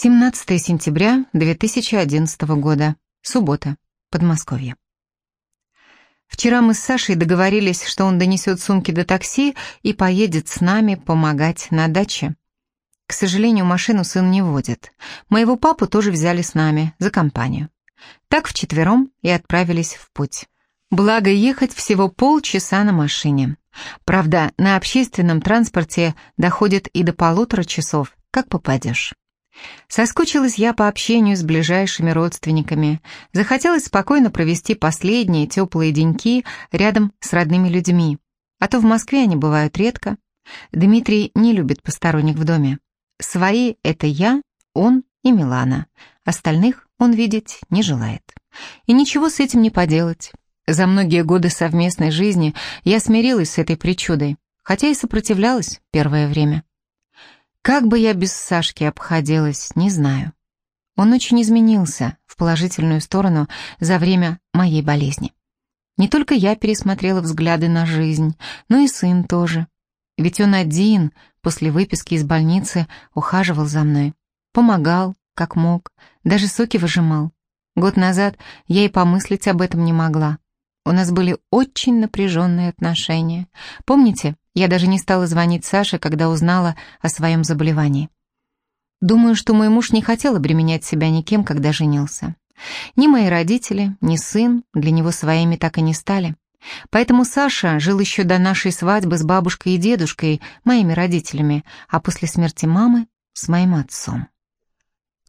17 сентября 2011 года. Суббота. Подмосковье. Вчера мы с Сашей договорились, что он донесет сумки до такси и поедет с нами помогать на даче. К сожалению, машину сын не водит. Моего папу тоже взяли с нами, за компанию. Так вчетвером и отправились в путь. Благо, ехать всего полчаса на машине. Правда, на общественном транспорте доходит и до полутора часов, как попадешь. Соскучилась я по общению с ближайшими родственниками. Захотелось спокойно провести последние теплые деньки рядом с родными людьми. А то в Москве они бывают редко. Дмитрий не любит посторонних в доме. Свои — это я, он и Милана. Остальных он видеть не желает. И ничего с этим не поделать. За многие годы совместной жизни я смирилась с этой причудой, хотя и сопротивлялась первое время. Как бы я без Сашки обходилась, не знаю. Он очень изменился в положительную сторону за время моей болезни. Не только я пересмотрела взгляды на жизнь, но и сын тоже. Ведь он один после выписки из больницы ухаживал за мной. Помогал, как мог, даже соки выжимал. Год назад я и помыслить об этом не могла. У нас были очень напряженные отношения. Помните, я даже не стала звонить Саше, когда узнала о своем заболевании. Думаю, что мой муж не хотел обременять себя никем, когда женился. Ни мои родители, ни сын для него своими так и не стали. Поэтому Саша жил еще до нашей свадьбы с бабушкой и дедушкой, моими родителями, а после смерти мамы — с моим отцом.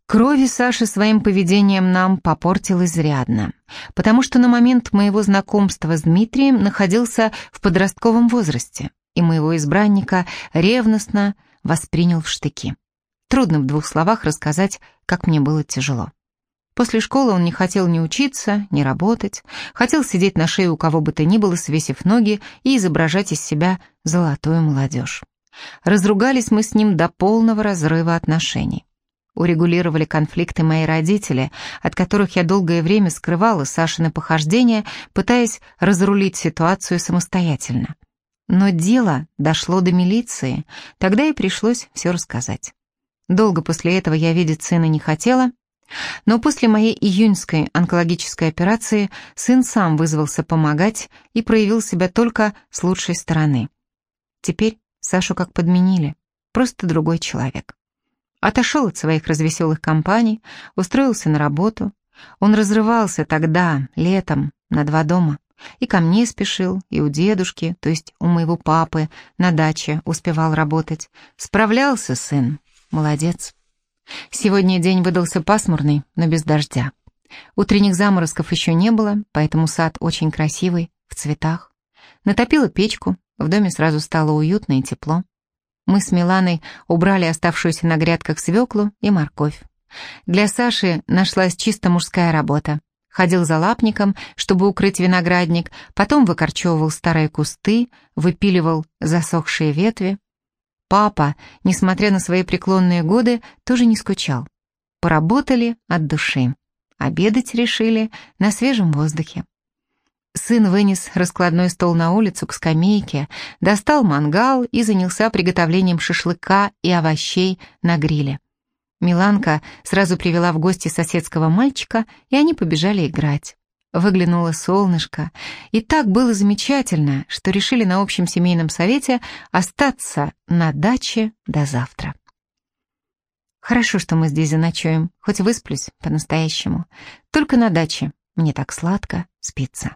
Крови Саши своим поведением нам попортил изрядно, потому что на момент моего знакомства с Дмитрием находился в подростковом возрасте и моего избранника ревностно воспринял в штыки. Трудно в двух словах рассказать, как мне было тяжело. После школы он не хотел ни учиться, ни работать, хотел сидеть на шее у кого бы то ни было, свесив ноги и изображать из себя золотую молодежь. Разругались мы с ним до полного разрыва отношений. Урегулировали конфликты мои родители, от которых я долгое время скрывала Сашины похождения, пытаясь разрулить ситуацию самостоятельно. Но дело дошло до милиции, тогда и пришлось все рассказать. Долго после этого я видеть сына не хотела, но после моей июньской онкологической операции сын сам вызвался помогать и проявил себя только с лучшей стороны. Теперь Сашу как подменили, просто другой человек. Отошел от своих развеселых компаний, устроился на работу. Он разрывался тогда, летом, на два дома. И ко мне спешил, и у дедушки, то есть у моего папы, на даче успевал работать. Справлялся сын. Молодец. Сегодня день выдался пасмурный, но без дождя. Утренних заморозков еще не было, поэтому сад очень красивый, в цветах. Натопила печку, в доме сразу стало уютно и тепло. Мы с Миланой убрали оставшуюся на грядках свеклу и морковь. Для Саши нашлась чисто мужская работа ходил за лапником, чтобы укрыть виноградник, потом выкорчевывал старые кусты, выпиливал засохшие ветви. Папа, несмотря на свои преклонные годы, тоже не скучал. Поработали от души. Обедать решили на свежем воздухе. Сын вынес раскладной стол на улицу к скамейке, достал мангал и занялся приготовлением шашлыка и овощей на гриле. Миланка сразу привела в гости соседского мальчика, и они побежали играть. Выглянуло солнышко, и так было замечательно, что решили на общем семейном совете остаться на даче до завтра. Хорошо, что мы здесь заночуем, хоть высплюсь по-настоящему. Только на даче мне так сладко спится.